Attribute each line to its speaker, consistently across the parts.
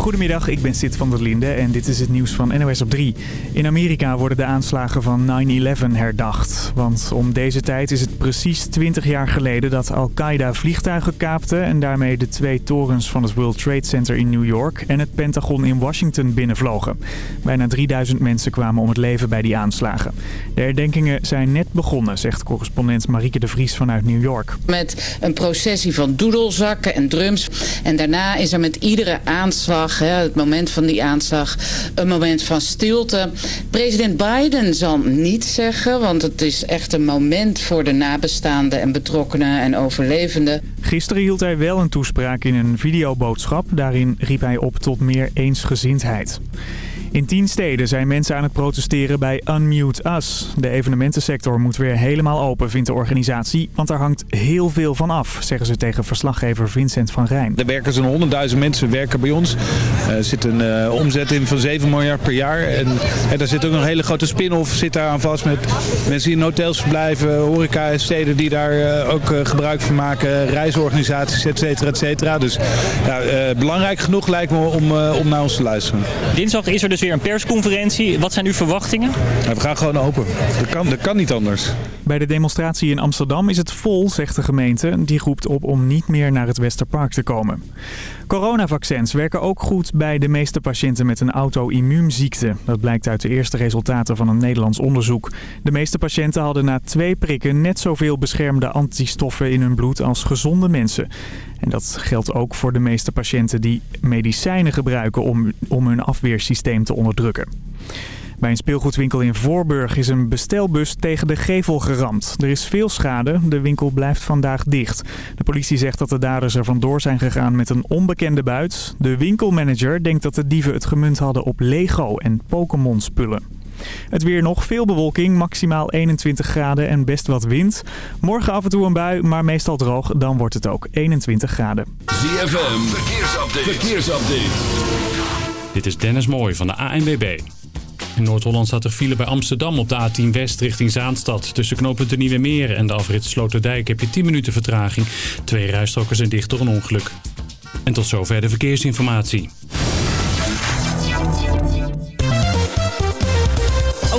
Speaker 1: Goedemiddag, ik ben Sid van der Linde en dit is het nieuws van NOS op 3. In Amerika worden de aanslagen van 9-11 herdacht. Want om deze tijd is het precies 20 jaar geleden dat Al-Qaeda vliegtuigen kaapte... en daarmee de twee torens van het World Trade Center in New York... en het Pentagon in Washington binnenvlogen. Bijna 3000 mensen kwamen om het leven bij die aanslagen. De herdenkingen zijn net begonnen, zegt correspondent Marieke de Vries vanuit New York.
Speaker 2: Met een processie van doedelzakken en drums. En daarna is er met iedere aanslag het moment van die aanslag, een moment van stilte. President Biden zal niet zeggen, want het is echt een moment voor de nabestaanden en betrokkenen en overlevenden.
Speaker 1: Gisteren hield hij wel een toespraak in een videoboodschap. Daarin riep hij op tot meer eensgezindheid. In tien steden zijn mensen aan het protesteren bij Unmute Us. De evenementensector moet weer helemaal open, vindt de organisatie. Want er hangt heel veel van af, zeggen ze tegen verslaggever Vincent van Rijn.
Speaker 3: Er werken zo'n 100.000 mensen werken bij ons. Er zit een uh, omzet in van 7 miljard per jaar. En, en daar zit ook een hele grote spin-off zit daar aan vast met mensen die in hotels verblijven, horeca steden die daar uh, ook uh, gebruik van maken, reisorganisaties, et cetera, et cetera. Dus ja, belangrijk genoeg lijkt me om, om naar ons te luisteren.
Speaker 4: Dinsdag is er dus weer een persconferentie. Wat zijn uw verwachtingen?
Speaker 3: We gaan gewoon open. Dat kan, dat kan niet anders.
Speaker 1: Bij de demonstratie in Amsterdam is het vol, zegt de gemeente. Die roept op om niet meer naar het Westerpark te komen. Coronavaccins werken ook goed bij de meeste patiënten met een auto-immuunziekte. Dat blijkt uit de eerste resultaten van een Nederlands onderzoek. De meeste patiënten hadden na twee prikken net zoveel beschermde antistoffen in hun bloed als gezonde mensen. En dat geldt ook voor de meeste patiënten die medicijnen gebruiken om, om hun afweersysteem te onderdrukken. Bij een speelgoedwinkel in Voorburg is een bestelbus tegen de gevel geramd. Er is veel schade. De winkel blijft vandaag dicht. De politie zegt dat de daders er vandoor zijn gegaan met een onbekende buit. De winkelmanager denkt dat de dieven het gemunt hadden op Lego en Pokémon spullen. Het weer nog veel bewolking, maximaal 21 graden en best wat wind. Morgen af en toe een bui, maar meestal droog. Dan wordt het ook 21 graden.
Speaker 5: ZFM, verkeersupdate. verkeersupdate.
Speaker 6: Dit is Dennis Mooij van de ANWB. In Noord-Holland staat er file bij Amsterdam op de A10 West richting Zaanstad. Tussen knooppunt de Nieuwe Meer en de afrit Sloterdijk heb je 10 minuten vertraging. Twee rijstroken zijn dicht door een ongeluk. En tot zover de verkeersinformatie.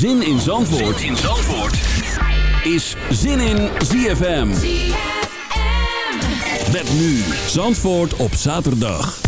Speaker 5: Zin in Zandvoort, zin in Zandvoort. is Zin in ZFM. ZFM. Met nu Zandvoort op zaterdag.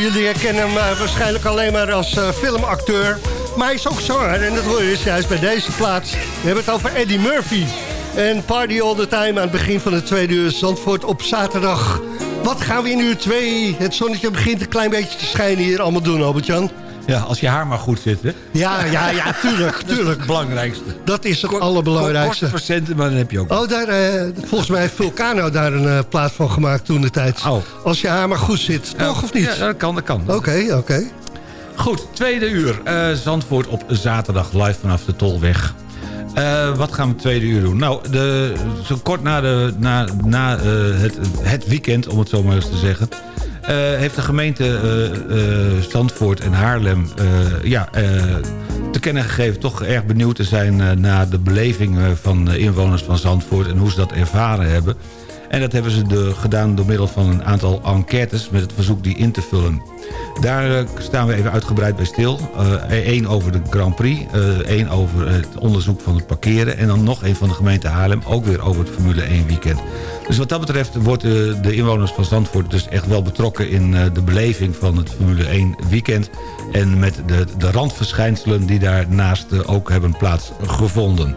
Speaker 7: Jullie herkennen hem uh, waarschijnlijk alleen maar als uh, filmacteur. Maar hij is ook zanger en dat hoor je juist bij deze plaats. We hebben het over Eddie Murphy. En Party All The Time aan het begin van de tweede uur Zandvoort op zaterdag. Wat gaan we in uur 2? Het zonnetje begint een klein beetje te schijnen hier allemaal doen, Albert-Jan.
Speaker 8: Ja, als je haar maar goed zit, hè?
Speaker 7: Ja, ja, ja, tuurlijk, tuurlijk. Dat is
Speaker 8: het belangrijkste.
Speaker 7: Dat is het allerbelangrijkste.
Speaker 8: Procenten, maar dan heb je ook...
Speaker 7: Oh, daar, uh, volgens mij heeft Vulcano daar een uh, plaat van gemaakt toen de tijd.
Speaker 8: Oh.
Speaker 7: Als je haar maar goed zit, ja, toch of niet?
Speaker 8: Ja, dat kan, dat kan.
Speaker 7: Oké, okay, oké. Okay.
Speaker 8: Goed, tweede uur. Uh, Zandvoort op zaterdag live vanaf de Tolweg. Uh, wat gaan we tweede uur doen? Nou, de, zo kort na, de, na, na het, het weekend, om het zo maar eens te zeggen... Uh, heeft de gemeente Zandvoort en Haarlem ja, te kennen gegeven... toch erg benieuwd te zijn naar de beleving van inwoners van Zandvoort... en hoe ze dat ervaren hebben. En dat hebben ze gedaan door middel van een aantal enquêtes... met het verzoek die in te vullen. Daar staan we even uitgebreid bij stil. Eén uh, over de Grand Prix, één uh, over het onderzoek van het parkeren... en dan nog één van de gemeente Haarlem, ook weer over het Formule 1 weekend. Dus wat dat betreft worden de inwoners van Zandvoort dus echt wel betrokken... in de beleving van het Formule 1 weekend... en met de, de randverschijnselen die daarnaast ook hebben plaatsgevonden.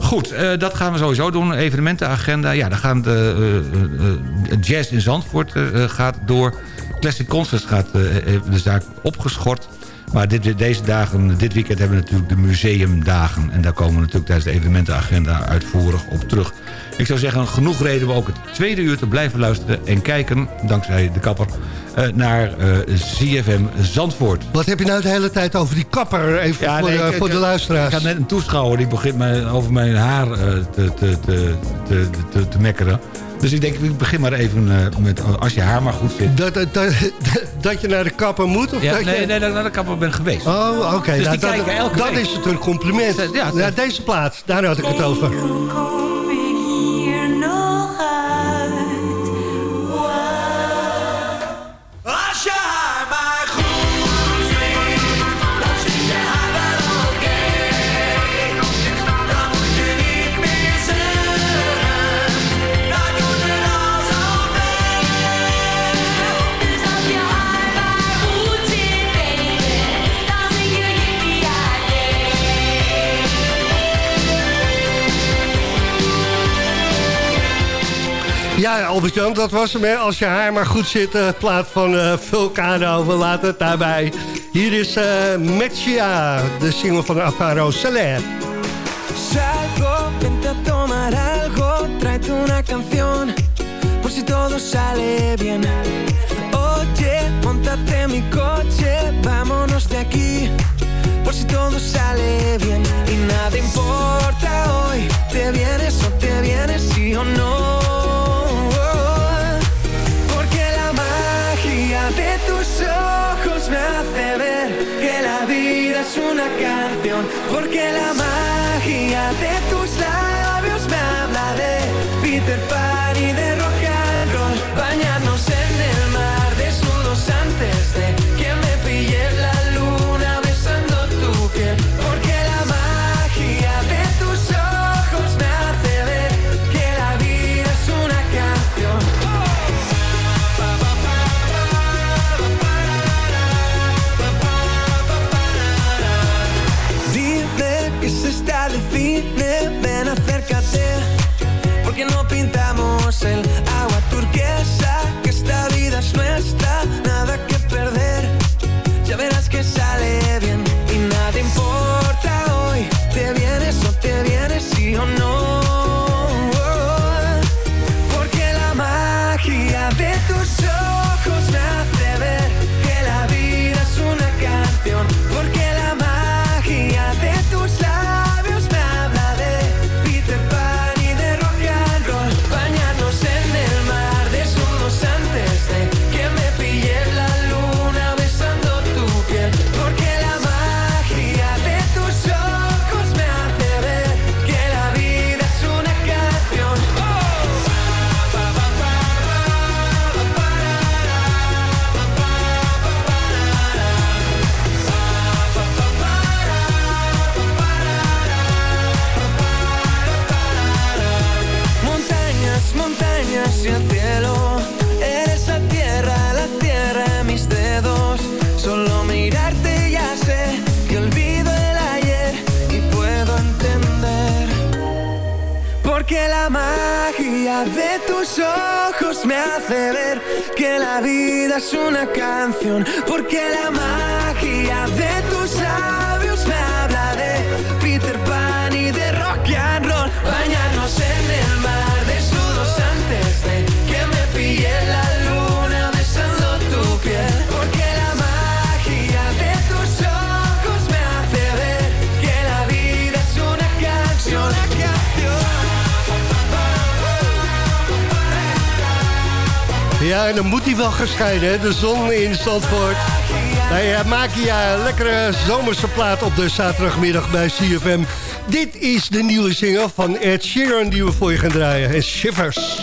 Speaker 8: Goed, dat gaan we sowieso doen. Evenementenagenda. Ja, dan gaan de jazz in Zandvoort gaat door. Classic Concerts gaat de zaak opgeschort. Maar dit, deze dagen, dit weekend hebben we natuurlijk de museumdagen. En daar komen we natuurlijk tijdens de evenementenagenda uitvoerig op terug. Ik zou zeggen, genoeg reden we ook het tweede uur te blijven luisteren... en kijken, dankzij de kapper, naar uh, CFM Zandvoort.
Speaker 7: Wat heb je nou de hele tijd over die kapper, even ja, voor, nee, ik, voor ik, de luisteraars?
Speaker 8: Ik had net een toeschouwer, die begint mij over mijn haar te, te, te, te, te mekkeren. Dus ik denk, ik begin maar even uh, met als je haar maar goed zit.
Speaker 7: Dat, dat, dat, dat je naar de kapper moet? Of
Speaker 8: ja,
Speaker 7: dat
Speaker 8: nee,
Speaker 7: je...
Speaker 8: nee, dat ik naar de kapper ben geweest.
Speaker 7: Oh, oké. Okay.
Speaker 8: Dus
Speaker 7: nou,
Speaker 8: dat
Speaker 7: dat is het een compliment. Ja, ja, deze plaats, daar had ik het over. Ja, Albert-Jan, dat was hem. Als je haar maar goed zit, uh, plaat van uh, Vulcano, we laten het daarbij. Hier is uh, Mechia, de single van Alvaro Soler.
Speaker 9: Salgo, vente a tomar algo, tráete una canción, por si todo sale bien. Oye, montate mi coche, vámonos de aquí, por si todo sale bien. Y nada importa hoy, te vienes o te vienes, sí o no. De tus ojos me hace ver que la vida es una canción, porque la magia de tus labios me habla de Peter Pan canción
Speaker 7: En
Speaker 10: dan moet hij wel gescheiden, hè? de zon in Zandvoort. Nou ja, een lekkere zomerse plaat op de zaterdagmiddag bij CFM. Dit is de nieuwe single van Ed Sheeran die we voor je gaan draaien. En Shivers.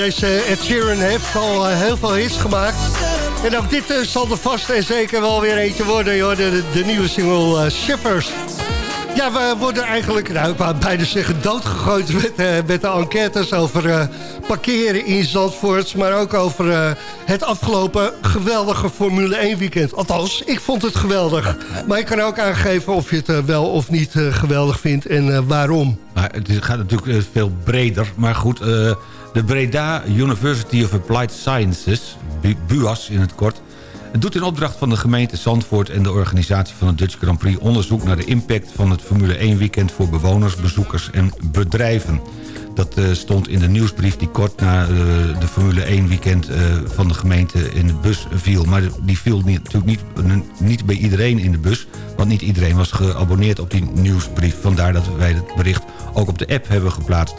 Speaker 10: deze Ed Sheeran heeft al eh, heel veel hits gemaakt. En ook dit eh, zal er vast en zeker wel weer eentje worden, joh, de, de nieuwe single uh, Ja, we worden eigenlijk, nou, ik bijna zeggen, doodgegooid met, met de enquêtes over parkeren in Zandvoort. Maar ook over het afgelopen geweldige Formule 1 weekend. Althans, ik vond het geweldig. Maar ik kan ook aangeven of je het wel of niet geweldig vindt en waarom.
Speaker 8: Maar het gaat natuurlijk veel breder. Maar goed, de Breda University of Applied Sciences, BUAS in het kort... doet in opdracht van de gemeente Zandvoort en de organisatie van het Dutch Grand Prix... onderzoek naar de impact van het Formule 1 weekend voor bewoners, bezoekers en bedrijven. Dat eh, stond in de nieuwsbrief die kort na eh, de Formule 1 weekend eh, van de gemeente in de bus viel. Maar die viel niet, natuurlijk niet, niet bij iedereen in de bus, want niet iedereen was geabonneerd op die nieuwsbrief. Vandaar dat wij het bericht ook op de app hebben geplaatst.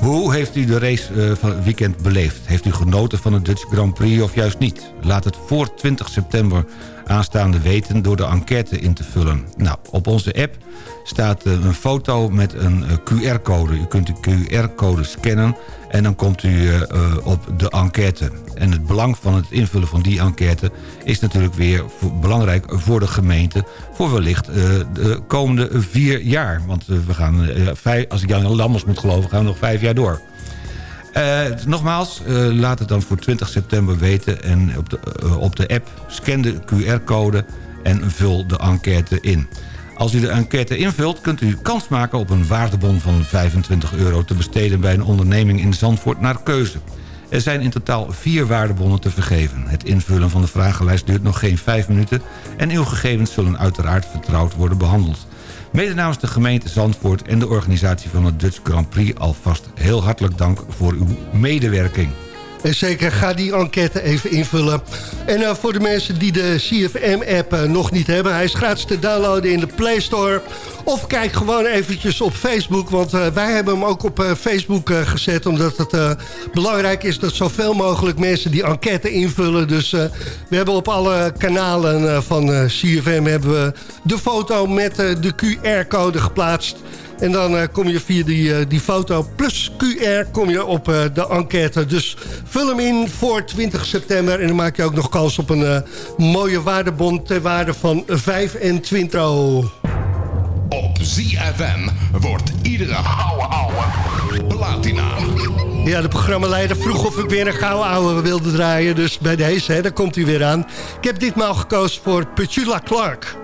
Speaker 8: Hoe heeft u de race eh, van het weekend beleefd? Heeft u genoten van het Dutch Grand Prix of juist niet? Laat het voor 20 september aanstaande weten door de enquête in te vullen. Nou, op onze app staat eh, een foto met een eh, QR-code. U kunt de QR-code scannen en dan komt u eh, op de enquête. En het belang van het invullen van die enquête is natuurlijk weer belangrijk voor de gemeente... voor wellicht de komende vier jaar. Want we gaan, als ik Jan Lammers moet geloven, gaan we nog vijf jaar door. Nogmaals, laat het dan voor 20 september weten. En op de, op de app scan de QR-code en vul de enquête in. Als u de enquête invult, kunt u kans maken op een waardebon van 25 euro... te besteden bij een onderneming in Zandvoort naar keuze. Er zijn in totaal vier waardebonnen te vergeven. Het invullen van de vragenlijst duurt nog geen vijf minuten... en uw gegevens zullen uiteraard vertrouwd worden behandeld. Mede namens de gemeente Zandvoort en de organisatie van het Dutch Grand Prix... alvast heel hartelijk dank voor uw medewerking.
Speaker 7: En zeker, ga die enquête even invullen. En uh, voor de mensen die de CFM-app eh, nog niet hebben... hij is gratis te downloaden in de Play Store. Of kijk gewoon eventjes op Facebook. Want wij hebben hem ook op Facebook gezet. Omdat het belangrijk is dat zoveel mogelijk mensen die enquête invullen. Dus we hebben op alle kanalen van CFM... hebben we de foto met de QR-code geplaatst... En dan uh, kom je via die, uh, die foto plus QR kom je op uh, de enquête. Dus vul hem in voor 20 september. En dan maak je ook nog kans op een mooie waardebon ter waarde van 25
Speaker 11: Op ZFM wordt iedere ouwe ouwe platina.
Speaker 7: Ja, de programmaleider vroeg of ik weer een gouden ouwe wilde draaien. Dus bij deze, hè, daar komt hij weer aan. Ik heb ditmaal gekozen voor Petula Clark.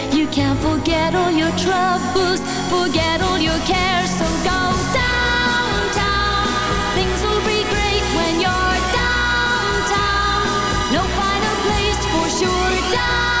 Speaker 12: can't forget all your troubles, forget all your cares, so go downtown. Things will be great when you're downtown. No finer place for sure downtown.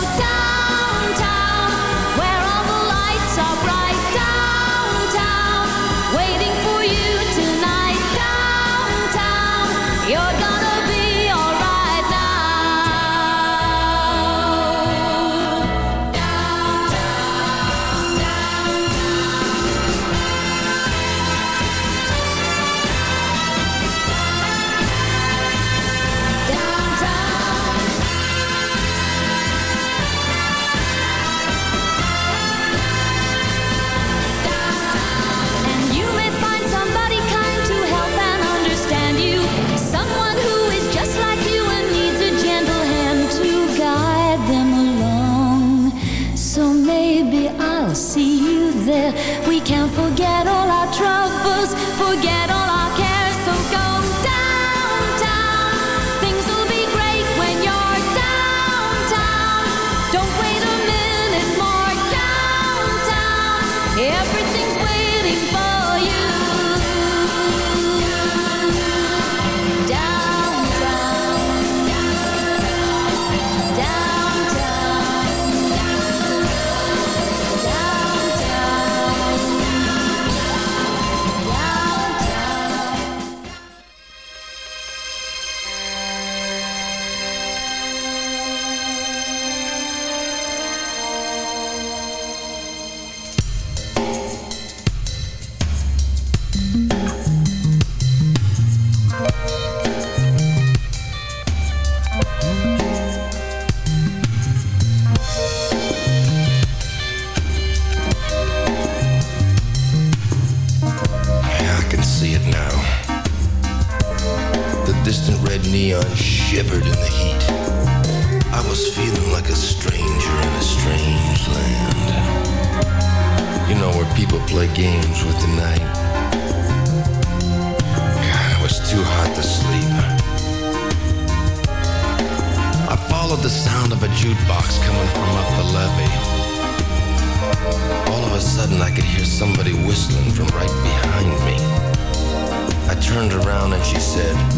Speaker 13: said.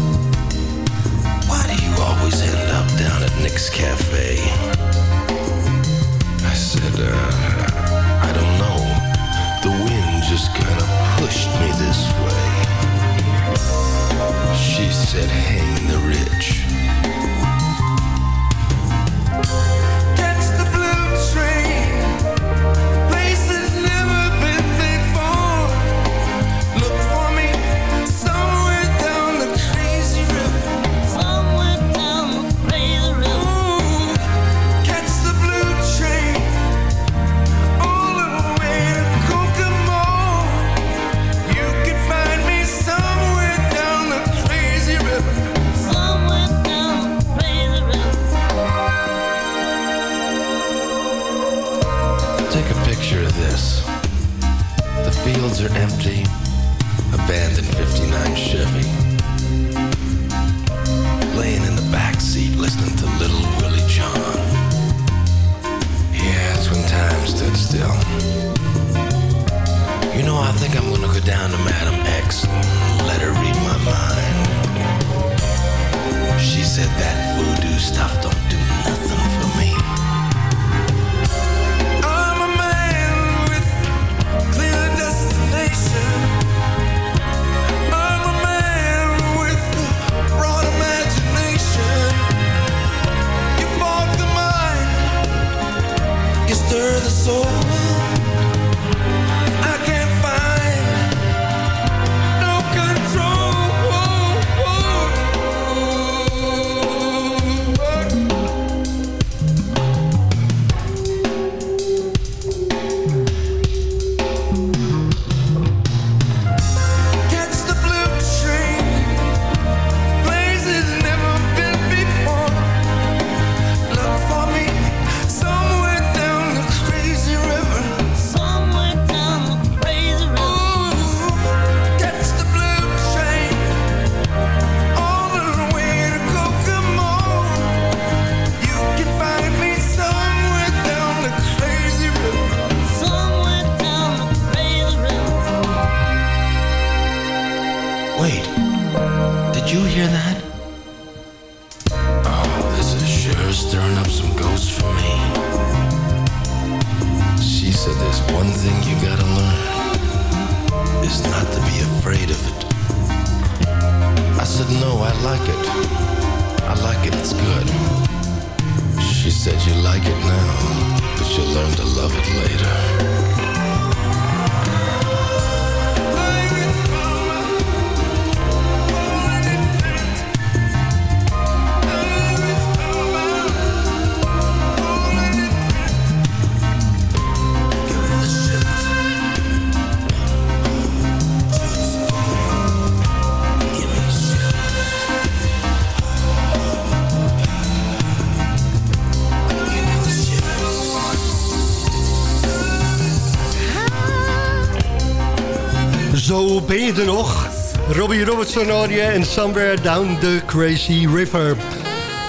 Speaker 7: Robertson en Somewhere Down the Crazy River.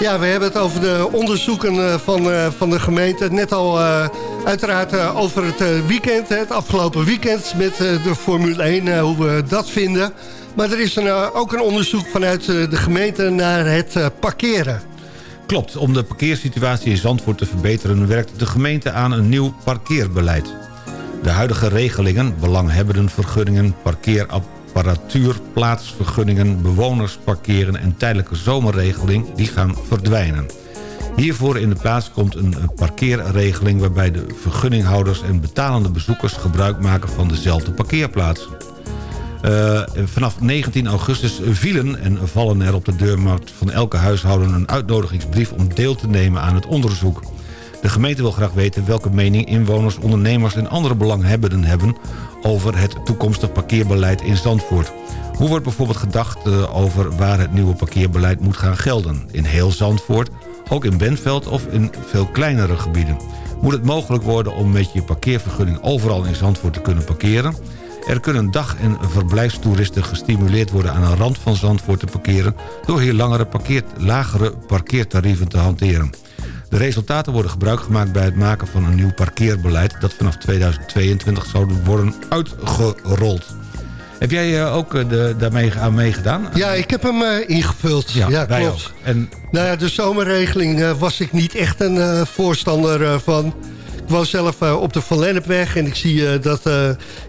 Speaker 7: Ja, we hebben het over de onderzoeken eh, van, eh, van de gemeente. Net al eh, uiteraard over het weekend, het afgelopen weekend... met de Formule 1, hoe we dat vinden. Maar er is ook een onderzoek vanuit de gemeente naar het parkeren.
Speaker 8: Klopt, om de parkeersituatie in Zandvoort te verbeteren... werkt de gemeente aan een nieuw parkeerbeleid. De huidige regelingen, belanghebbendenvergunningen, vergunningen, apparatuur, plaatsvergunningen, bewoners parkeren en tijdelijke zomerregeling die gaan verdwijnen. Hiervoor in de plaats komt een parkeerregeling waarbij de vergunninghouders en betalende bezoekers gebruik maken van dezelfde parkeerplaats. Eh, vanaf 19 augustus vielen en vallen er op de deurmat van elke huishouden een uitnodigingsbrief om deel te nemen aan het onderzoek. De gemeente wil graag weten welke mening inwoners, ondernemers en andere belanghebbenden hebben over het toekomstig parkeerbeleid in Zandvoort. Hoe wordt bijvoorbeeld gedacht eh, over waar het nieuwe parkeerbeleid moet gaan gelden? In heel Zandvoort, ook in Benveld of in veel kleinere gebieden? Moet het mogelijk worden om met je parkeervergunning overal in Zandvoort te kunnen parkeren? Er kunnen dag- en verblijfstoeristen gestimuleerd worden aan een rand van Zandvoort te parkeren... door hier langere lagere parkeertarieven te hanteren. De resultaten worden gebruik gemaakt bij het maken van een nieuw parkeerbeleid... dat vanaf 2022 zou worden uitgerold. Heb jij eh, ook eh, de, daarmee aan meegedaan?
Speaker 7: Ja, ik heb hem eh, ingevuld. Ja, klopt.
Speaker 8: En
Speaker 7: Nou ja, de zomerregeling was ik niet echt een voorstander van. Ik woon zelf op de Van Lennepweg en ik zie dat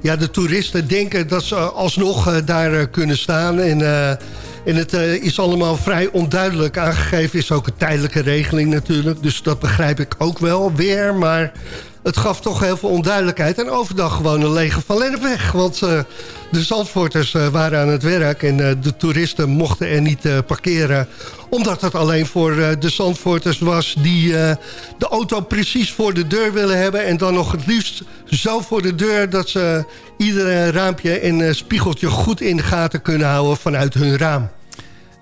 Speaker 7: ja, de toeristen denken dat ze alsnog daar kunnen staan. En, en het eh, is allemaal vrij onduidelijk aangegeven. is ook een tijdelijke regeling natuurlijk, dus dat begrijp ik ook wel weer. Maar het gaf toch heel veel onduidelijkheid. En overdag gewoon een lege Van Lennepweg. Want eh, de Zandvoorters eh, waren aan het werk en de toeristen mochten er niet parkeren omdat het alleen voor de Zandvoorters was die de auto precies voor de deur willen hebben. En dan nog het liefst zo voor de deur dat ze iedere raampje en spiegeltje goed in de gaten kunnen houden vanuit hun raam.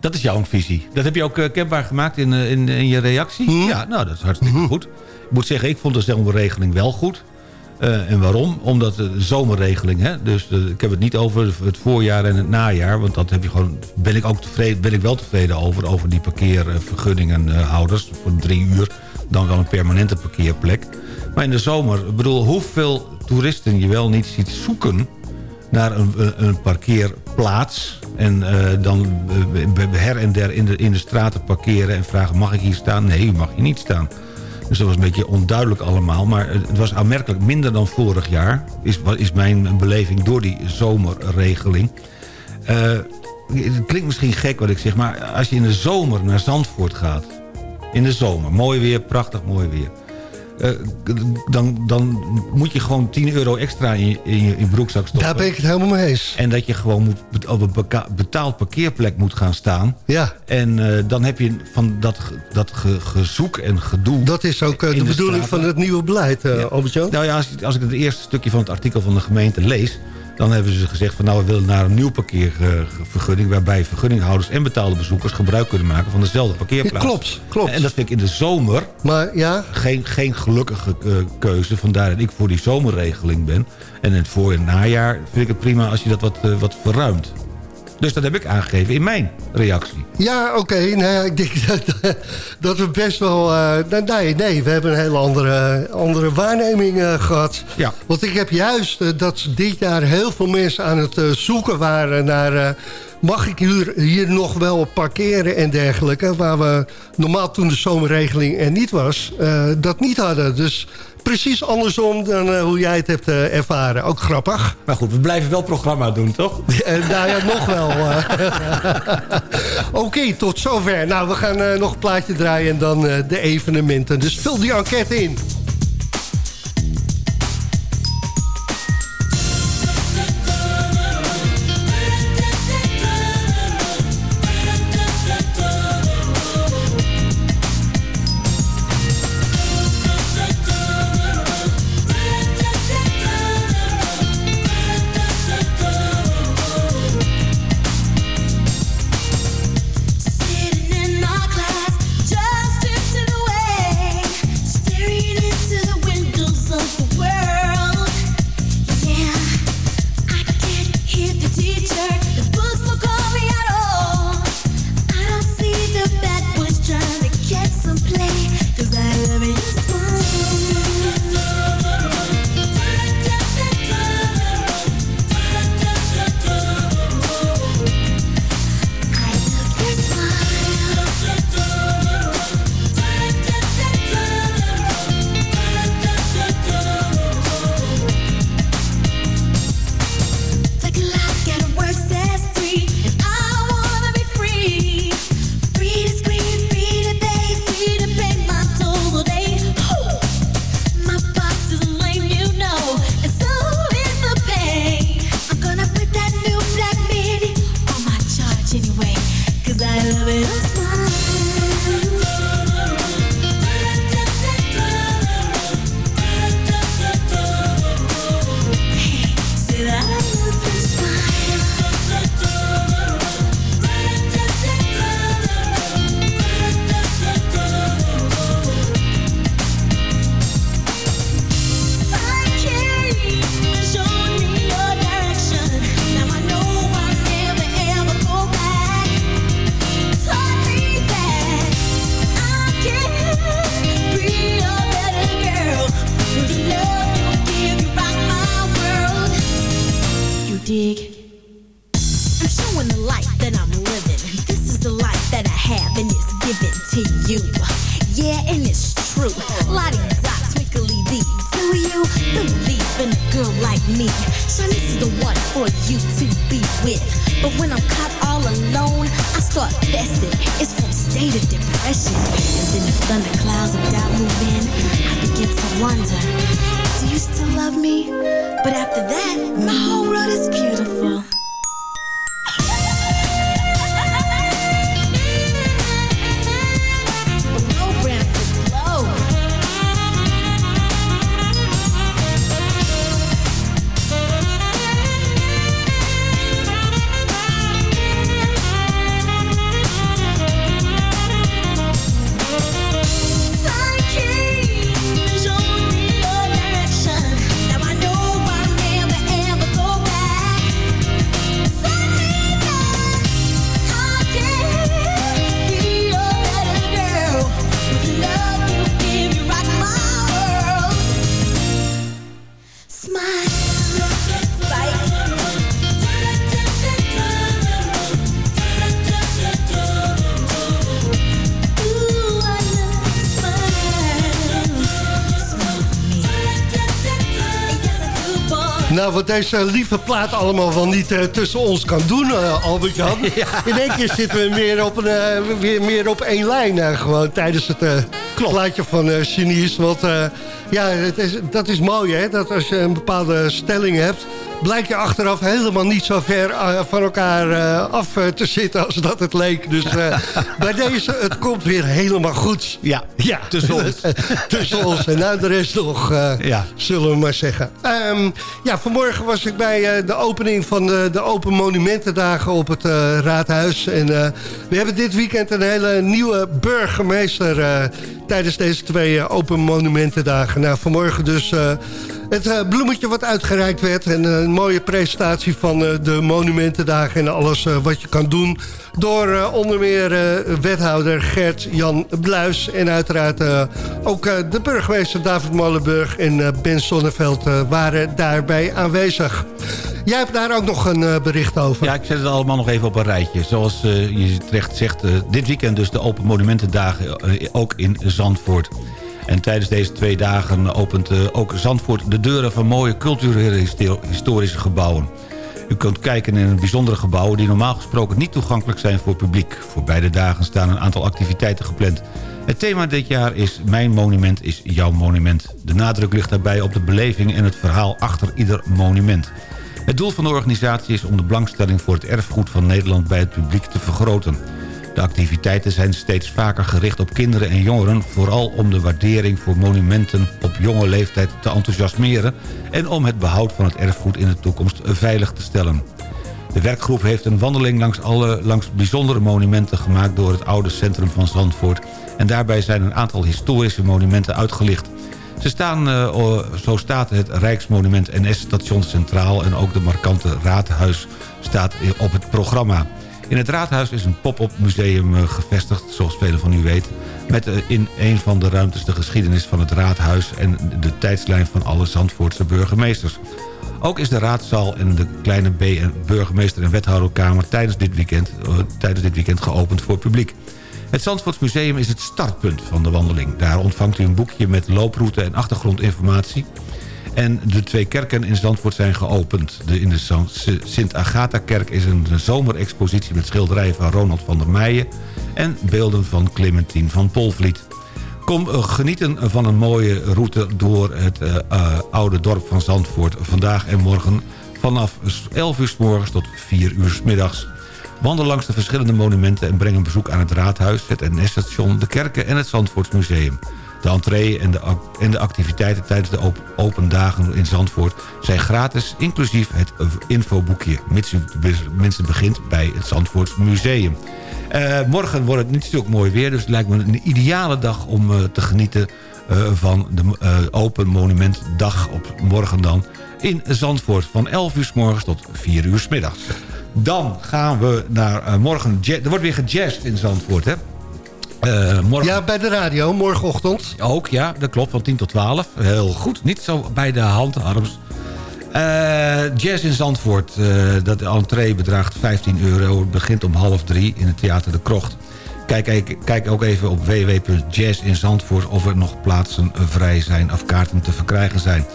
Speaker 8: Dat is jouw visie. Dat heb je ook eh, kenbaar gemaakt in, eh, in, in je reactie?
Speaker 7: Mhm.
Speaker 8: Ja, nou, dat is hartstikke goed. Ik moet zeggen, ik vond de zomerregeling wel goed. Eh, en waarom? Omdat de zomerregeling, hè, dus ik heb het niet over het voorjaar en het najaar, want dat heb je gewoon, ben ik ook tevreden, ben ik wel tevreden over, over die parkeervergunningenhouders voor drie uur, dan wel een permanente parkeerplek. Maar in de zomer, ik bedoel, hoeveel toeristen je wel niet ziet zoeken naar een, een- een parkeerplaats. En eh, dan eh, her en der in de, in de straten parkeren en vragen... mag ik hier staan? Nee, mag hier niet staan. Dus dat was een beetje onduidelijk allemaal. Maar het was aanmerkelijk minder dan vorig jaar. Is, is mijn beleving door die zomerregeling. Eh, het klinkt misschien gek wat ik zeg... maar als je in de zomer naar Zandvoort gaat... in de zomer, mooi weer, prachtig mooi weer... eh, dan, dan moet je gewoon 10 euro extra in je, in je, in broekzak stoppen.
Speaker 7: Daar ben ik het helemaal mee eens.
Speaker 8: En dat je gewoon moet, op een betaald parkeerplek moet gaan staan.
Speaker 7: Ja.
Speaker 8: En eh, dan heb je van dat, dat ge- gezoek en gedoe...
Speaker 7: Dat is ook eh, de bedoeling van het nieuwe beleid, Albert-Jan.
Speaker 8: Nou ja, als, als ik het eerste stukje van het artikel van de gemeente lees... dan hebben ze gezegd van nou, we willen naar een nieuw parkeervergunning... waarbij vergunninghouders en betaalde bezoekers gebruik kunnen maken... van dezelfde parkeerplaats.
Speaker 7: Ja, klopt, klopt.
Speaker 8: En dat vind ik in de zomer
Speaker 7: maar, ja.
Speaker 8: geen, geen gelukkige eh, keuze. Vandaar dat ik voor die zomerregeling ben. En in het voor- en najaar vind ik het prima als je dat wat, eh, wat verruimt. Dus dat heb ik aangegeven in mijn reactie.
Speaker 7: Ja, oké. Nou ja, ik denk dat, dat we best wel... eh, nou, nee, nee, we hebben een hele andere, andere waarneming eh, gehad.
Speaker 8: Ja.
Speaker 7: Want ik heb juist eh, dat dit jaar heel veel mensen aan het zoeken waren naar... mag ik hier, hier nog wel parkeren en dergelijke... waar we normaal toen de zomerregeling er niet was, dat niet hadden. Dus precies andersom dan eh, hoe jij het hebt eh, ervaren. Ook grappig.
Speaker 8: Maar goed, we blijven wel programma doen, toch?
Speaker 7: Eh, nou ja, nog wel. Oké, tot zover. Nou, we gaan nog een plaatje draaien en dan de evenementen. Dus vul die enquête
Speaker 14: in.
Speaker 7: Nou, wat deze lieve plaat allemaal wel niet eh, tussen ons kan doen, eh, Albert-Jan. In één keer zitten we meer op, een, eh, weer meer op één lijn eh, gewoon tijdens het eh, plaatje van eh Genies. Want eh, ja, het is, dat is mooi hè, dat als je een bepaalde stelling hebt... blijkt je achteraf helemaal niet zo ver eh, van elkaar eh, af eh, te zitten als dat het leek. Dus bij deze, het komt weer helemaal goed.
Speaker 8: Ja,
Speaker 7: ja.
Speaker 8: tussen ons.
Speaker 7: tussen ons en nou de rest nog,
Speaker 8: Ja.
Speaker 7: zullen we maar zeggen. Ehm, ja, vanmorgen was ik bij de opening van de, de Open Monumentendagen op het Raadhuis. En we hebben dit weekend een hele nieuwe burgemeester tijdens deze twee Open Monumentendagen. Nou, vanmorgen dus het eh, bloemetje wat uitgereikt werd. En een mooie presentatie van eh, de Monumentendagen en alles eh, wat je kan doen. Door eh, onder meer eh, wethouder Gert-Jan Bluis. En uiteraard eh, ook eh, de burgemeester David Molenburg en eh, Ben Sonneveld eh, waren daarbij aanwezig. Jij hebt daar ook nog een eh, bericht over.
Speaker 8: Ja, ik zet het allemaal nog even op een rijtje. Zoals eh, je terecht zegt, eh, dit weekend dus de Open Monumentendagen eh, ook in Zandvoort. En tijdens deze twee dagen opent eh, ook Zandvoort de deuren van mooie culturele histo- historische gebouwen. U kunt kijken in bijzondere gebouwen die normaal gesproken niet toegankelijk zijn voor publiek. Voor beide dagen staan een aantal activiteiten gepland. Het thema dit jaar is Mijn monument is jouw monument. De nadruk ligt daarbij op de beleving en het verhaal achter ieder monument. Het doel van de organisatie is om de belangstelling voor het erfgoed van Nederland bij het publiek te vergroten. De activiteiten zijn steeds vaker gericht op kinderen en jongeren... vooral om de waardering voor monumenten op jonge leeftijd te enthousiasmeren... en om het behoud van het erfgoed in de toekomst veilig te stellen. De werkgroep heeft een wandeling langs, alle, langs bijzondere monumenten gemaakt... door het oude centrum van Zandvoort. En daarbij zijn een aantal historische monumenten uitgelicht. Ze staan, eh, zo staat het Rijksmonument NS-station centraal... en ook de markante Raadhuis staat op het programma. In het Raadhuis is een pop-up museum eh, gevestigd, zoals velen van u weten... met eh, in een van de ruimtes de geschiedenis van het Raadhuis... en de tijdslijn van alle Zandvoortse burgemeesters. Ook is de raadzaal en de kleine B burgemeester- en wethouderkamer... tijdens dit, weekend, eh, tijdens dit weekend geopend voor het publiek. Het Zandvoortsmuseum is het startpunt van de wandeling. Daar ontvangt u een boekje met looproute en achtergrondinformatie... En de twee kerken in Zandvoort zijn geopend. De, in de San- Sint-Agatha-kerk is een zomerexpositie met schilderijen van Ronald van der Meijen... en beelden van Clementine van Polvliet. Kom eh, genieten van een mooie route door het eh, eh, oude dorp van Zandvoort... vandaag en morgen vanaf 11 uur s morgens tot 4 uur s middags. Wandel langs de verschillende monumenten en breng een bezoek aan het Raadhuis... het NS-station, de kerken en het Zandvoortsmuseum. De entree en de, en de activiteiten tijdens de op- open dagen in Zandvoort zijn gratis... inclusief het infoboekje, mits u tenminste begint bij het Zandvoorts Museum. Eh, morgen wordt het zo mooi weer, dus het lijkt me een ideale dag om eh, te genieten... eh, van de Open Monumentdag op morgen dan in Zandvoort. Van 11 uur s morgens tot 4 uur s middags. Dan gaan we naar morgen. Er wordt weer gejazzed in Zandvoort, hè? Eh, morgen...
Speaker 7: Ja, bij de radio, morgenochtend.
Speaker 8: Ook, ja, dat klopt, van 10 tot 12. Heel goed, niet zo bij de hand, Harms. Eh, jazz in Zandvoort, eh, dat de entree bedraagt 15 euro. Het begint om half drie in het Theater de Krocht. Kijk, kijk, kijk ook even op www.jazz in Zandvoort... of er nog plaatsen vrij zijn of kaarten te verkrijgen zijn.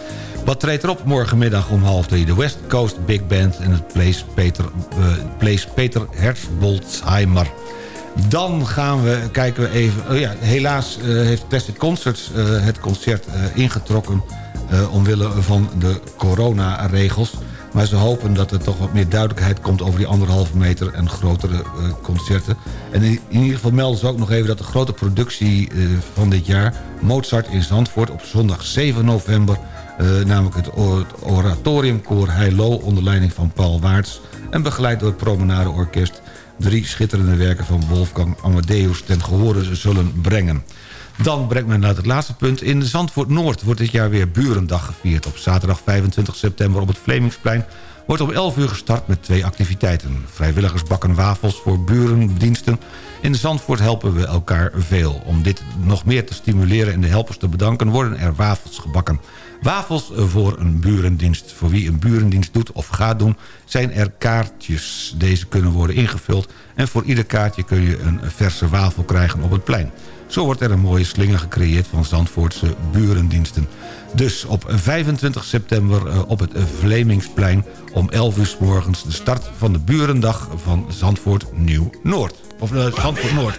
Speaker 8: Wat treedt erop morgenmiddag om half drie? De West Coast Big Band en het Place Peter, uh, Place Peter Herzbolzheimer. Dan gaan we, kijken we even... Oh ja, helaas uh, heeft Classic Concerts uh, het concert ingetrokken... omwille van de coronaregels. Maar ze hopen dat er toch wat meer duidelijkheid komt... over die anderhalve meter en grotere concerten. En in, ieder geval melden ze ook nog even... dat de grote productie van dit jaar... Mozart in Zandvoort op zondag 7 november... Namelijk het oratoriumkoor Heilo onder leiding van Paul Waarts... en begeleid door het Promenadeorkest... drie schitterende werken van Wolfgang Amadeus ten gehore zullen brengen. Dan brengt men naar het laatste punt. In Zandvoort Noord wordt dit jaar weer Burendag gevierd. Op zaterdag 25 september op het Vlemingsplein wordt om 11 uur gestart met twee activiteiten. Vrijwilligers bakken wafels voor burendiensten. In Zandvoort helpen we elkaar veel. Om dit nog meer te stimuleren en de helpers te bedanken... worden er wafels gebakken. Wafels voor een burendienst. Voor wie een burendienst doet of gaat doen, zijn er kaartjes. Deze kunnen worden ingevuld en voor ieder kaartje kun je een verse wafel krijgen op het plein. Zo wordt er een mooie slinger gecreëerd van Zandvoortse burendiensten. Dus op 25 september eh, op het Vlemingsplein om 11 uur s morgens... de start van de Burendag van Zandvoort Nieuw-Noord. Of uh, Zandvoort Noord.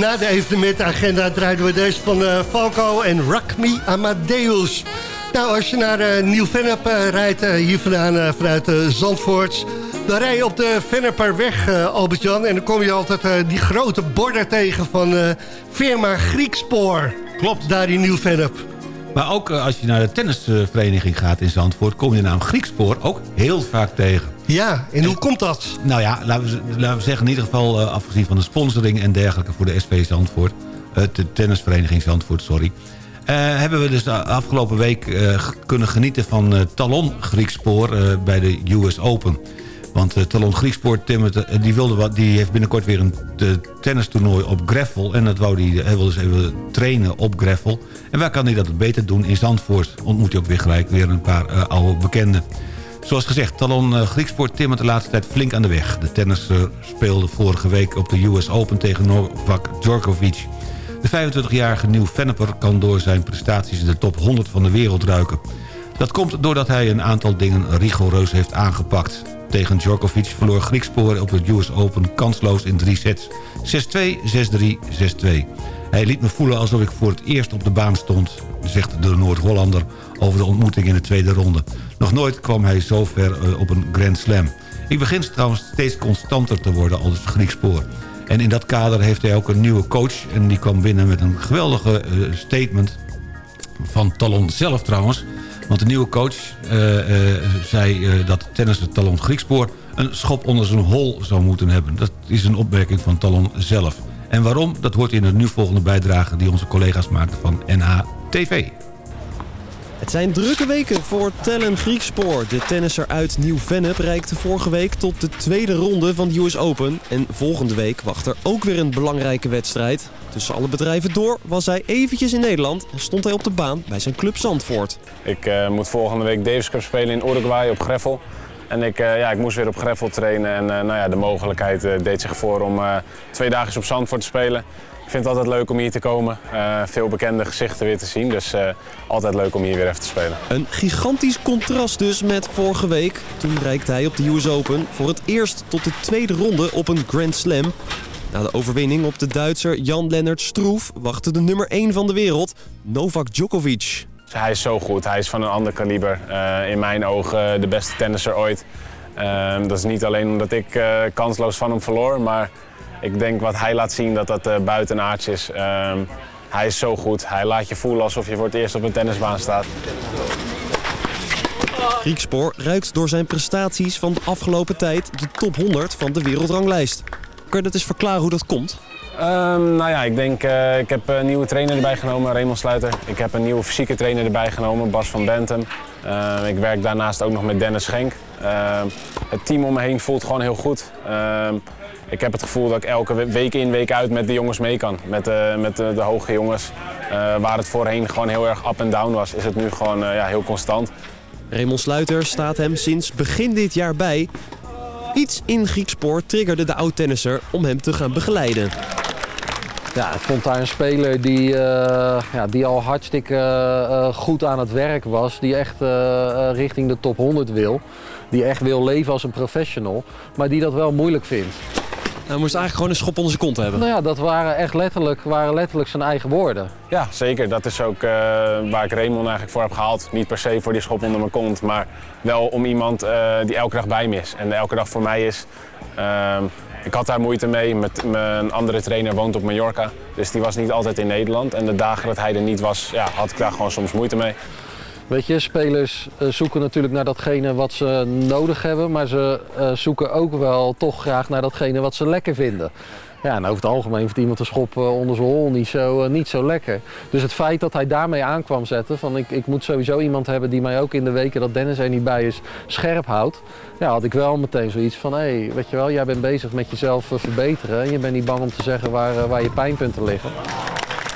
Speaker 7: na de evenementenagenda draaiden we deze van eh, Falco en Rock Me Amadeus. Nou, als je naar eh Nieuw-Vennep eh, rijdt, hier vandaan vanuit Zandvoort... dan rij je op de Venneperweg, Albert-Jan... en dan kom je altijd die grote borden tegen van firma Griekspoor.
Speaker 8: Klopt.
Speaker 7: Daar in Nieuw-Vennep.
Speaker 8: Maar ook eh, als je naar de tennisvereniging gaat in Zandvoort... kom je de naam Griekspoor ook heel vaak tegen.
Speaker 7: Ja, en hoe komt dat?
Speaker 8: Nou ja, laten we, laten we zeggen in ieder geval... eh, afgezien van de sponsoring en dergelijke voor de SV Zandvoort... eh, de tennisvereniging Zandvoort, sorry... hebben we dus de afgelopen week kunnen genieten van eh, Talon Griekspoor... bij de US Open. Want eh, Talon Griekspoor timmert, eh, die, wilde wat, die heeft binnenkort weer een eh, tennistoernooi op gravel. En dat wou hij, hij wilde dus even trainen op gravel. En waar kan hij dat beter doen? In Zandvoort ontmoet hij ook weer gelijk weer een paar eh, oude bekenden. Zoals gezegd, Talon uh, Griekspoor timmert de laatste tijd flink aan de weg. De tennisser speelde vorige week op de US Open tegen Novak Djokovic. De 25-jarige Nieuw Venneper kan door zijn prestaties in de top 100 van de wereld ruiken. Dat komt doordat hij een aantal dingen rigoureus heeft aangepakt. Tegen Djokovic verloor Griekspoor op het US Open kansloos in drie sets. 6-2, 6-3, 6-2. Hij liet me voelen alsof ik voor het eerst op de baan stond, zegt de Noord-Hollander over de ontmoeting in de tweede ronde. Nog nooit kwam hij zo ver eh, op een Grand Slam. Ik begin trouwens steeds constanter te worden als Griekspoor. En in dat kader heeft hij ook een nieuwe coach. En die kwam binnen met een geweldige eh, statement van Talon zelf trouwens. Want de nieuwe coach eh, eh, zei eh, dat tennisser Talon Griekspoor... een schop onder zijn hol zou moeten hebben. Dat is een opmerking van Talon zelf. En waarom? Dat hoort in de nu volgende bijdrage... die onze collega's maakten van NHTV.
Speaker 15: Het zijn drukke weken voor Tellen Griekspoor. De tennisser uit Nieuw-Vennep reikte vorige week tot de tweede ronde van de US Open. En volgende week wacht er ook weer een belangrijke wedstrijd. Tussen alle bedrijven door was hij eventjes in Nederland... en stond hij op de baan bij zijn club Zandvoort.
Speaker 16: Ik eh, moet volgende week Davis Cup spelen in Uruguay op Greffel. En ik, eh, ja, ik moest weer op Greffel trainen. En eh, nou ja, de mogelijkheid deed zich voor om twee dagen op Zandvoort te spelen. Ik vind het altijd leuk om hier te komen. Eh, veel bekende gezichten weer te zien. Dus eh, altijd leuk om hier weer even te spelen.
Speaker 15: Een gigantisch contrast dus met vorige week. Toen reikte hij op de US Open voor het eerst tot de tweede ronde op een Grand Slam. Na de overwinning op de Duitser Jan-Lennart Stroef wachtte de nummer 1 van de wereld, Novak Djokovic.
Speaker 16: Hij is zo goed. Hij is van een ander kaliber. Eh, in mijn ogen de beste tennisser ooit. Eh, dat is niet alleen omdat ik kansloos van hem verloor, maar ik denk wat hij laat zien dat dat uh, buitenaards is. Uh, hij is zo goed. Hij laat je voelen alsof je voor het eerst op een tennisbaan staat.
Speaker 15: Griekspoor ruikt door zijn prestaties van de afgelopen tijd de top 100 van de wereldranglijst. Kun je dat eens verklaren hoe dat komt?
Speaker 16: Um, nou ja, ik denk, uh, ik heb een nieuwe trainer erbij genomen, Raymond Sluiter. Ik heb een nieuwe fysieke trainer erbij genomen, Bas van Bentum. Uh, ik werk daarnaast ook nog met Dennis Schenk. Uh, het team om me heen voelt gewoon heel goed. Ik heb het gevoel dat ik elke week in, week uit met de jongens mee kan. Met, uh, met de, de, hoge jongens. Uh, waar het voorheen gewoon heel erg up en down was, is het nu gewoon uh, ja, heel constant.
Speaker 15: Raymond Sluiter staat hem sinds begin dit jaar bij. Iets in Griekspoor triggerde de oud-tennisser om hem te gaan begeleiden.
Speaker 17: Ja, ik vond daar een speler die, uh, ja, die al hartstikke uh, goed aan het werk was. Die echt uh, richting de top 100 wil. Die echt wil leven als een professional. Maar die dat wel moeilijk vindt.
Speaker 15: Hij moest eigenlijk gewoon een schop onder zijn kont hebben.
Speaker 17: Nou ja, dat waren echt letterlijk, waren letterlijk zijn eigen woorden.
Speaker 16: Ja, zeker. Dat is ook uh, waar ik Raymond eigenlijk voor heb gehaald. Niet per se voor die schop onder mijn kont, maar wel om iemand uh, die elke dag bij me is. En elke dag voor mij is. Uh, ik had daar moeite mee. Met, mijn andere trainer woont op Mallorca. Dus die was niet altijd in Nederland. En de dagen dat hij er niet was, ja, had ik daar gewoon soms moeite mee.
Speaker 17: Weet je, spelers uh, zoeken natuurlijk naar datgene wat ze nodig hebben, maar ze uh, zoeken ook wel toch graag naar datgene wat ze lekker vinden. Ja, en over het algemeen vindt iemand een schop uh, onder zijn hol niet zo, niet zo lekker. Dus het feit dat hij daarmee aankwam zetten, van ik, ik moet sowieso iemand hebben die mij ook in de weken dat Dennis er niet bij is, scherp houdt. Ja, had ik wel meteen zoiets van, hé, hey, weet je wel, jij bent bezig met jezelf verbeteren en je bent niet bang om te zeggen waar, waar je pijnpunten liggen.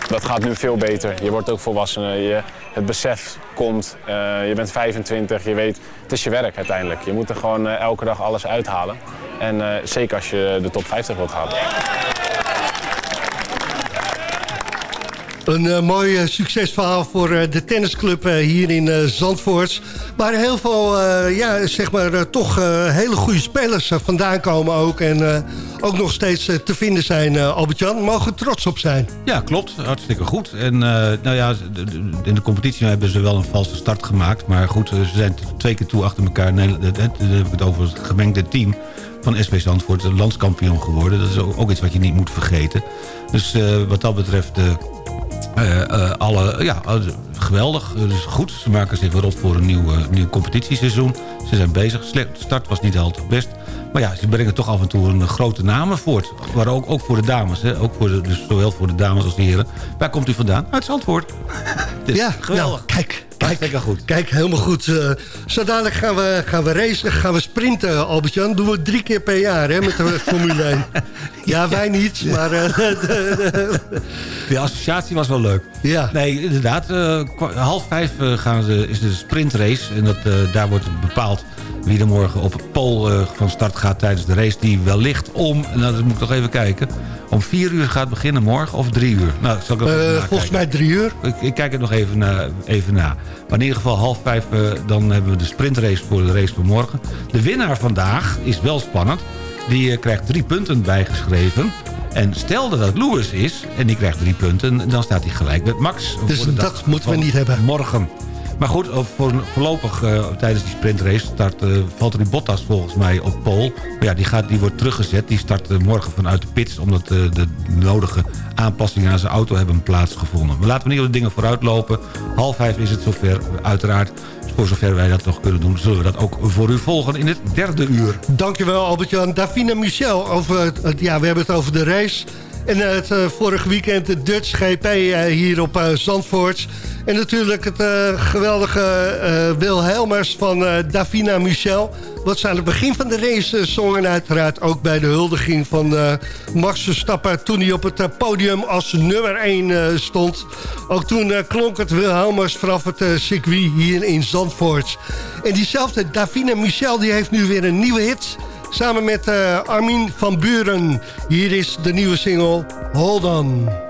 Speaker 16: Dat gaat nu veel beter. Je wordt ook volwassener. Je, het besef komt. Uh, je bent 25. Je weet, het is je werk uiteindelijk. Je moet er gewoon uh, elke dag alles uithalen. En uh, zeker als je de top 50 wilt halen.
Speaker 7: Een eh, mooi eh, succesverhaal voor eh, de tennisclub hier in Zandvoort. Waar heel veel, ja, zeg maar, toch hele goede spelers vandaan komen ook. En ook nog steeds te vinden zijn, Albert-Jan. Mogen trots op zijn.
Speaker 8: Ja, klopt. Hartstikke goed. En nou ja, in de competitie hebben ze wel een valse start gemaakt. Maar goed, ze zijn twee keer toe achter elkaar. Nee, dat- heb ik het over het gemengde team van SV Zandvoort. landskampioen geworden. Dat is ook iets wat je niet moet vergeten. Dus wat dat betreft... eh, eh, alle, ja, eh, geweldig. Dus goed, ze maken zich weer op voor een nieuw, nieuw competitieseizoen. Ze zijn bezig. Slecht start was niet altijd best. Maar ja, ze brengen toch af en toe een grote namen voort. Maar ook, ook voor de dames. Hè? Ook voor de, dus zowel voor de dames als de heren. Waar komt u vandaan? Uit Zandvoort. Dus,
Speaker 7: ja,
Speaker 8: geweldig.
Speaker 7: nou, kijk.
Speaker 8: Goed.
Speaker 7: Kijk, helemaal goed. Eh, zo dadelijk gaan we, gaan we racen, gaan we sprinten, Albert-Jan. Doen we drie keer per jaar hè, met de Formule 1. Ja, wij niet, maar... eh,
Speaker 8: De associatie was wel leuk.
Speaker 7: Ja.
Speaker 8: Nee, inderdaad. eh, half vijf gaan ze, is de sprintrace. En dat, daar wordt bepaald wie er morgen op het pol van start gaat tijdens de race. Die wellicht om, nou dat moet ik toch even kijken... om vier uur gaat beginnen morgen of drie uur? Nou, zal ik ook even
Speaker 7: eh, volgens mij drie uur.
Speaker 8: Ik, ik kijk het nog even, na, even na. Maar in ieder geval half vijf, eh, dan hebben we de sprintrace voor de race van morgen. De winnaar vandaag is wel spannend. Die eh, krijgt drie punten bijgeschreven. En stel dat dat Lewis is, en die krijgt drie punten... dan staat hij gelijk met Max.
Speaker 7: Dus dat moeten we niet hebben.
Speaker 8: Morgen. Maar goed, voorlopig eh, tijdens die sprintrace start eh, Valtteri Bottas volgens mij op pole. Maar ja, die, gaat, die wordt teruggezet. Die start eh, morgen vanuit de pits... omdat de nodige aanpassingen aan zijn auto hebben plaatsgevonden. Maar laten we niet op de dingen vooruit lopen. Half vijf is het zover, uiteraard. Voor zover wij dat nog kunnen doen... zullen we dat ook voor u volgen in het derde uur.
Speaker 7: Dankjewel Albert-Jan. Davina Michel, over, het- ja, we hebben het over de race. En eh, het eh, vorig weekend de Dutch GP eh, hier op Zandvoort. En natuurlijk het geweldige Wilhelmers van Davina Michel. Wat ze aan het begin van de race zongen uiteraard ook bij de huldiging van Max Verstappen... toen hij op het podium als nummer 1 stond. Ook toen klonk het Wilhelmers vanaf het circuit hier in Zandvoort. En diezelfde Davina Michel die heeft nu weer een nieuwe hit... Samen met eh, Armin van Buren. Hier is de nieuwe single Hold On.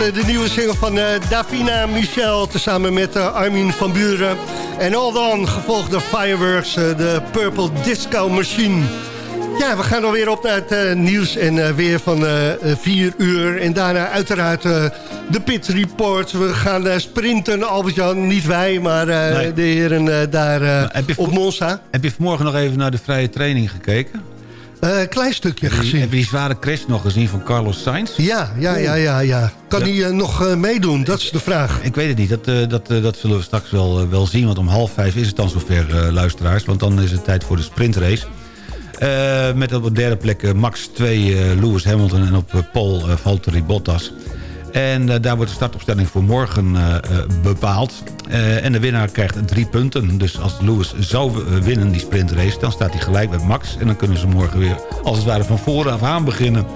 Speaker 7: De nieuwe single van eh, Davina Michel... tezamen met eh, Armin van Buren. En All On, gevolgd door Fireworks, eh, de Purple Disco Machine. Ja, we gaan alweer op naar het eh, nieuws en eh, weer van 4 uur. En daarna uiteraard eh, de Pit Report. We gaan eh, sprinten, Albert-Jan. Niet wij, maar eh,
Speaker 8: Nee.
Speaker 7: de heren eh, daar eh, op Monza.
Speaker 8: Heb je vanmorgen nog even naar de vrije training gekeken?
Speaker 7: Eh, klein stukje
Speaker 8: Heb je,
Speaker 7: gezien.
Speaker 8: heb je die zware crash nog gezien van Carlos Sainz?
Speaker 7: Ja, ja, ja, ja. ja. Kan hij eh, nog eh, meedoen? Dat is de vraag.
Speaker 8: Ik weet het niet, dat, dat, dat zullen we straks wel, wel zien. Want om half vijf is het dan zover, luisteraars. Want dan is het tijd voor de sprintrace. Met op de derde plek Max 2, eh, Lewis Hamilton en op Paul eh, Valtteri Bottas. En eh, daar wordt de startopstelling voor morgen eh, eh, bepaald. En de winnaar krijgt drie punten. Dus als Lewis zou winnen die sprintrace... dan staat hij gelijk met Max. En dan kunnen ze morgen weer als het ware van vooraf aan beginnen.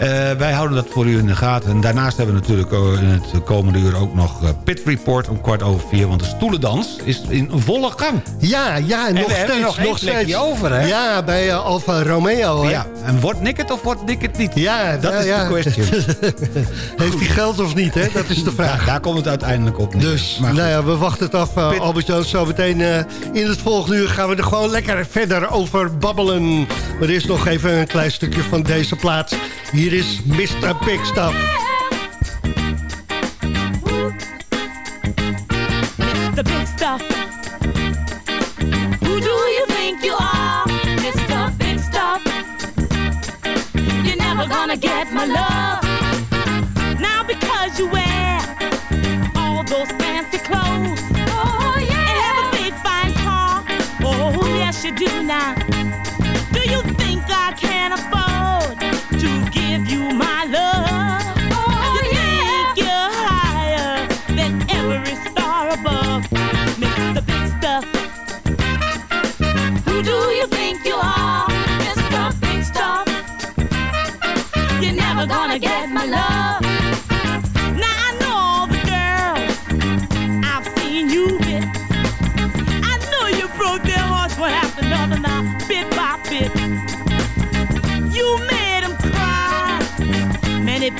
Speaker 8: Eh, wij houden dat voor u in de gaten. En daarnaast hebben we natuurlijk eh, in het komende uur ook nog eh, Pit Report om kwart over vier. Want de stoelendans is in volle gang.
Speaker 7: Ja, ja, en,
Speaker 8: En
Speaker 7: nog steeds.
Speaker 8: nog
Speaker 7: nog steeds.
Speaker 8: over, hè?
Speaker 7: Ja, bij Alfa Romeo. Hè?
Speaker 8: Ja, en wordt Nick het of wordt Nick het niet?
Speaker 7: Ja,
Speaker 8: dat is
Speaker 7: ja.
Speaker 8: de question.
Speaker 7: Heeft hij geld of niet, hè? Dat is de vraag.
Speaker 8: Ja, daar komt het uiteindelijk op.
Speaker 7: Dus,
Speaker 8: Maar
Speaker 7: nou ja, we wachten het af,
Speaker 8: Pit-
Speaker 7: Albert Jan. Zometeen eh, in het volgende uur gaan we er gewoon lekker verder over babbelen. Maar er is nog even een klein stukje van deze plaats. Hier is Mr. Big Stuff.
Speaker 18: the big stuff. Who do you think you are, Mr. Big Stuff? You're never gonna get my love. Now because you wear all those fancy clothes. Oh yeah. And have a big fine car. Oh yes you do now. Do you think I can afford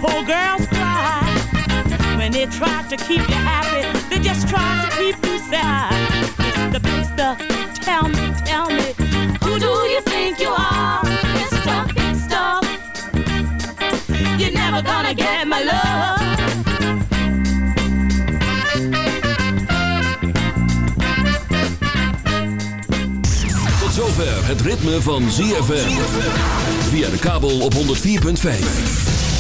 Speaker 18: poor girls cry. When they try to keep you happy, they just try to keep you sad. Mr. Big Stuff, tell me, tell me, who do you think you are? Mr. Big Stuff, you're never gonna get my love.
Speaker 5: Tot zover het ritme van ZFM. Via de kabel op 104.5.